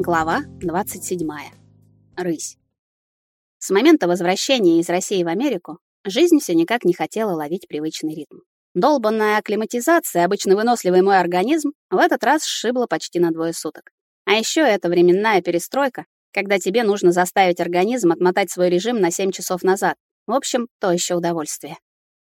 Глава 27. Рысь. С момента возвращения из России в Америку жизнь все никак не хотела ловить привычный ритм. Долбанная акклиматизация, обычно выносливый мой организм, в этот раз сшибла почти на двое суток. А еще это временная перестройка, когда тебе нужно заставить организм отмотать свой режим на 7 часов назад. В общем, то еще удовольствие.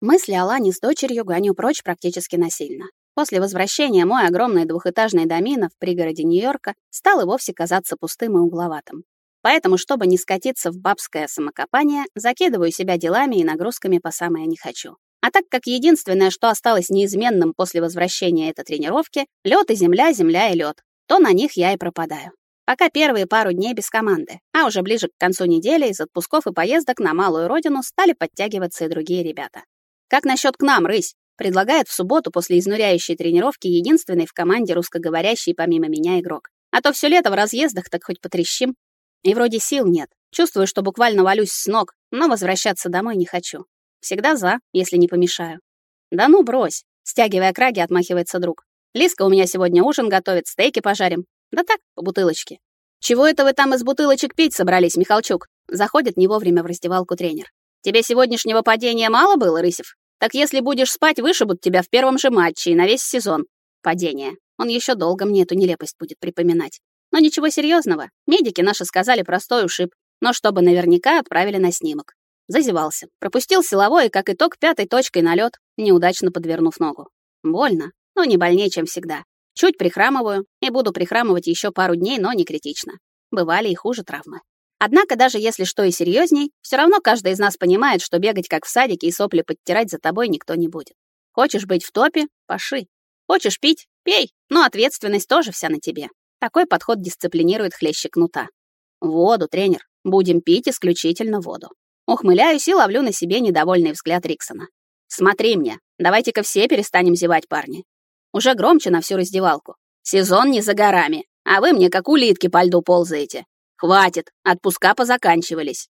Мысли о Лане с дочерью гоню прочь практически насильно. После возвращения мой огромный двухэтажный домина в пригороде Нью-Йорка стал и вовсе казаться пустым и угловатым. Поэтому, чтобы не скатиться в бабское самокопание, закидываю себя делами и нагрузками по самое не хочу. А так как единственное, что осталось неизменным после возвращения этой тренировки, лед и земля, земля и лед, то на них я и пропадаю. Пока первые пару дней без команды, а уже ближе к концу недели из отпусков и поездок на малую родину стали подтягиваться и другие ребята. Как насчет к нам, рысь? Предлагает в субботу после изнуряющей тренировки единственный в команде русскоговорящий помимо меня игрок. А то все лето в разъездах, так хоть потрещим. И вроде сил нет. Чувствую, что буквально валюсь с ног, но возвращаться домой не хочу. Всегда за, если не помешаю. Да ну, брось. Стягивая краги, отмахивается друг. Лиска у меня сегодня ужин готовит, стейки пожарим. Да так, по бутылочке. Чего это вы там из бутылочек пить собрались, Михалчук? Заходит не вовремя в раздевалку тренер. Тебе сегодняшнего падения мало было, Рысев? Так если будешь спать, вышибут тебя в первом же матче и на весь сезон. Падение. Он еще долго мне эту нелепость будет припоминать. Но ничего серьезного. Медики наши сказали простой ушиб, но чтобы наверняка отправили на снимок. Зазевался. Пропустил силовой как итог, пятой точкой на лед, неудачно подвернув ногу. Больно, но не больнее, чем всегда. Чуть прихрамываю и буду прихрамывать еще пару дней, но не критично. Бывали и хуже травмы. Однако, даже если что и серьезней, все равно каждый из нас понимает, что бегать как в садике и сопли подтирать за тобой никто не будет. Хочешь быть в топе — паши. Хочешь пить — пей, но ответственность тоже вся на тебе. Такой подход дисциплинирует хлеще кнута. Воду, тренер. Будем пить исключительно воду. Ухмыляюсь и ловлю на себе недовольный взгляд Риксона. Смотри мне, давайте-ка все перестанем зевать, парни. Уже громче на всю раздевалку. Сезон не за горами, а вы мне как улитки по льду ползаете. Хватит, отпуска позаканчивались.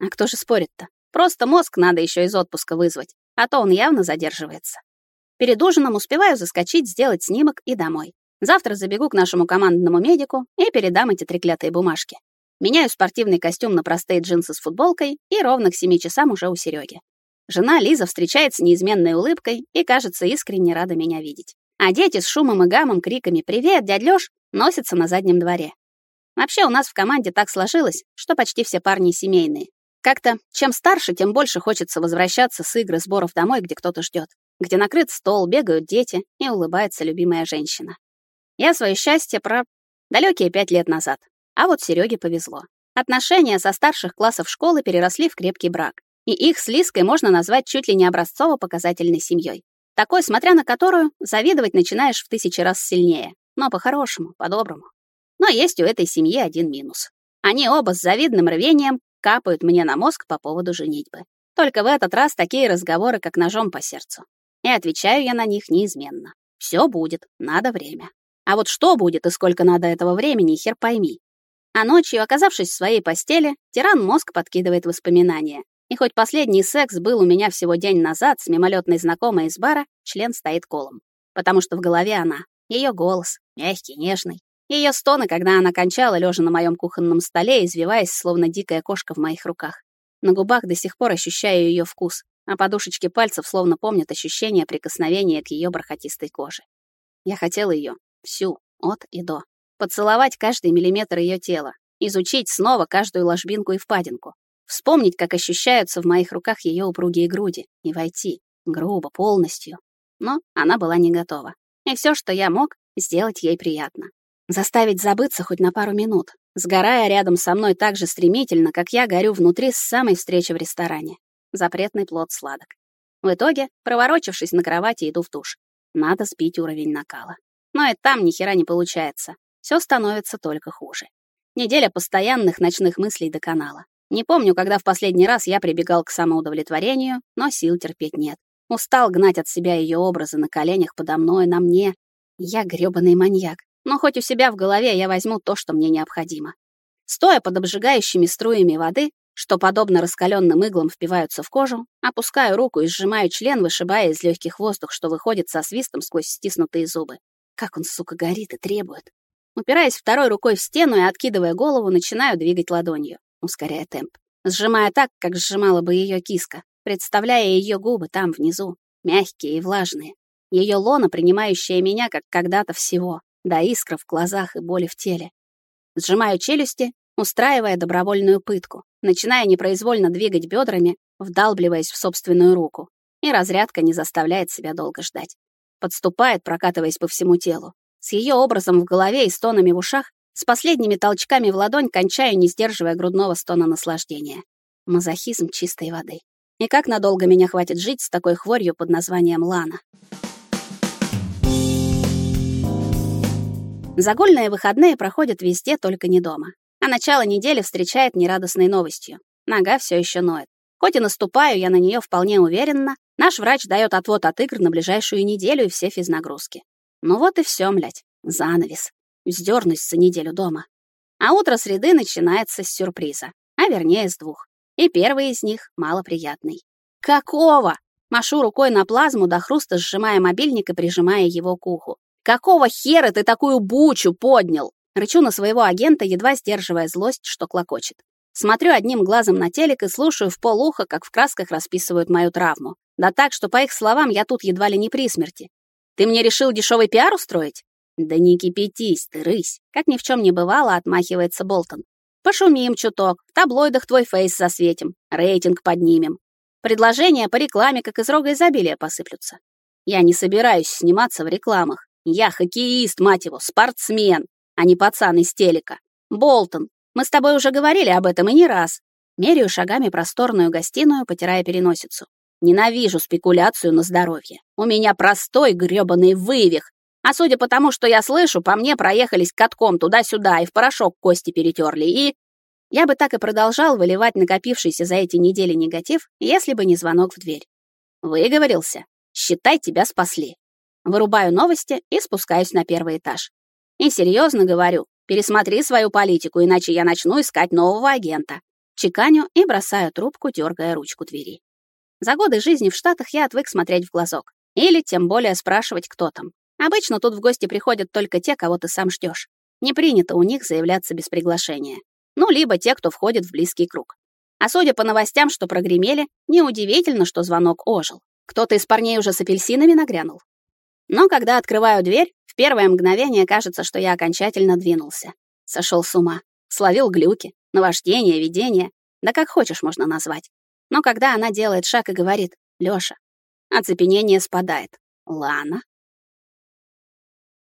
А кто же спорит-то? Просто мозг надо еще из отпуска вызвать, а то он явно задерживается. Перед ужином успеваю заскочить, сделать снимок и домой. Завтра забегу к нашему командному медику и передам эти треклятые бумажки. Меняю спортивный костюм на простые джинсы с футболкой и ровно к 7 часам уже у Сереги. Жена Лиза встречает с неизменной улыбкой и, кажется, искренне рада меня видеть. А дети с шумом и гамом, криками «Привет, дядь Лёш!» носятся на заднем дворе. Вообще у нас в команде так сложилось, что почти все парни семейные. Как-то чем старше, тем больше хочется возвращаться с игры сборов домой, где кто-то ждет, где накрыт стол, бегают дети и улыбается любимая женщина. Я свое счастье про далекие пять лет назад. А вот Сереге повезло. Отношения со старших классов школы переросли в крепкий брак. И их с Лиской можно назвать чуть ли не образцово-показательной семьей. Такой, смотря на которую, завидовать начинаешь в тысячи раз сильнее. Но по-хорошему, по-доброму. Но есть у этой семьи один минус. Они оба с завидным рвением капают мне на мозг по поводу женитьбы. Только в этот раз такие разговоры, как ножом по сердцу. И отвечаю я на них неизменно. Все будет, надо время. А вот что будет и сколько надо этого времени, хер пойми. А ночью, оказавшись в своей постели, тиран мозг подкидывает воспоминания. И хоть последний секс был у меня всего день назад с мимолетной знакомой из бара, член стоит колом. Потому что в голове она, ее голос, мягкий, нежный, ее стоны, когда она кончала, лежа на моем кухонном столе, извиваясь, словно дикая кошка в моих руках. На губах до сих пор ощущаю ее вкус, а подушечки пальцев словно помнят ощущение прикосновения к ее бархатистой коже. Я хотела ее всю, от и до. Поцеловать каждый миллиметр ее тела, изучить снова каждую ложбинку и впадинку, вспомнить, как ощущаются в моих руках ее упругие груди, и войти, грубо, полностью. Но она была не готова. И все, что я мог, сделать ей приятно. Заставить забыться хоть на пару минут, сгорая рядом со мной так же стремительно, как я горю внутри с самой встречи в ресторане. Запретный плод сладок. В итоге, проворочившись на кровати, иду в душ. Надо сбить уровень накала. Но и там ни хера не получается. Все становится только хуже. Неделя постоянных ночных мыслей до канала. Не помню, когда в последний раз я прибегал к самоудовлетворению, но сил терпеть нет. Устал гнать от себя ее образы на коленях подо мной, на мне. Я грёбаный маньяк но хоть у себя в голове я возьму то, что мне необходимо. Стоя под обжигающими струями воды, что подобно раскаленным иглам впиваются в кожу, опускаю руку и сжимаю член, вышибая из легких воздух, что выходит со свистом сквозь стиснутые зубы. Как он, сука, горит и требует. Упираясь второй рукой в стену и откидывая голову, начинаю двигать ладонью, ускоряя темп. Сжимая так, как сжимала бы ее киска, представляя ее губы там внизу, мягкие и влажные. Ее лона, принимающая меня, как когда-то всего, до искр в глазах и боли в теле. Сжимаю челюсти, устраивая добровольную пытку, начиная непроизвольно двигать бедрами, вдалбливаясь в собственную руку. И разрядка не заставляет себя долго ждать. Подступает, прокатываясь по всему телу. С ее образом в голове и стонами в ушах, с последними толчками в ладонь кончаю, не сдерживая грудного стона наслаждения. Мазохизм чистой воды. И как надолго меня хватит жить с такой хворью под названием Лана? Загульные выходные проходят везде, только не дома. А начало недели встречает нерадостной новостью. Нога все еще ноет. Хоть и наступаю я на нее вполне уверенно, наш врач дает отвод от игр на ближайшую неделю и все физнагрузки. Ну вот и все, млядь, занавес. Вздернусь за неделю дома. А утро среды начинается с сюрприза, а вернее с двух. И первый из них малоприятный. «Какого?» Машу рукой на плазму до хруста, сжимая мобильник и прижимая его к уху. «Какого хера ты такую бучу поднял?» Рычу на своего агента, едва сдерживая злость, что клокочет. Смотрю одним глазом на телек и слушаю в полуха, как в красках расписывают мою травму. Да так, что, по их словам, я тут едва ли не при смерти. Ты мне решил дешевый пиар устроить? Да не кипятись ты, рысь. Как ни в чем не бывало, отмахивается Болтон. Пошумим чуток, в таблоидах твой фейс засветим, рейтинг поднимем. Предложения по рекламе, как из рога изобилия, посыплются. Я не собираюсь сниматься в рекламах. Я хоккеист, мать его, спортсмен, а не пацан из телека. Болтон, мы с тобой уже говорили об этом и не раз. Меряю шагами просторную гостиную, потирая переносицу. Ненавижу спекуляцию на здоровье. У меня простой грёбаный вывих. А судя по тому, что я слышу, по мне проехались катком туда-сюда и в порошок кости перетерли, и... Я бы так и продолжал выливать накопившийся за эти недели негатив, если бы не звонок в дверь. Выговорился. Считай, тебя спасли. Вырубаю новости и спускаюсь на первый этаж. И серьезно говорю, пересмотри свою политику, иначе я начну искать нового агента. Чеканю и бросаю трубку, дергая ручку двери. За годы жизни в Штатах я отвык смотреть в глазок. Или тем более спрашивать, кто там. Обычно тут в гости приходят только те, кого ты сам ждешь. Не принято у них заявляться без приглашения. Ну, либо те, кто входит в близкий круг. А судя по новостям, что прогремели, неудивительно, что звонок ожил. Кто-то из парней уже с апельсинами нагрянул. Но когда открываю дверь, в первое мгновение кажется, что я окончательно двинулся. Сошел с ума. Словил глюки, наваждение, видение. Да как хочешь можно назвать. Но когда она делает шаг и говорит «Лёша», оцепенение спадает. Лана.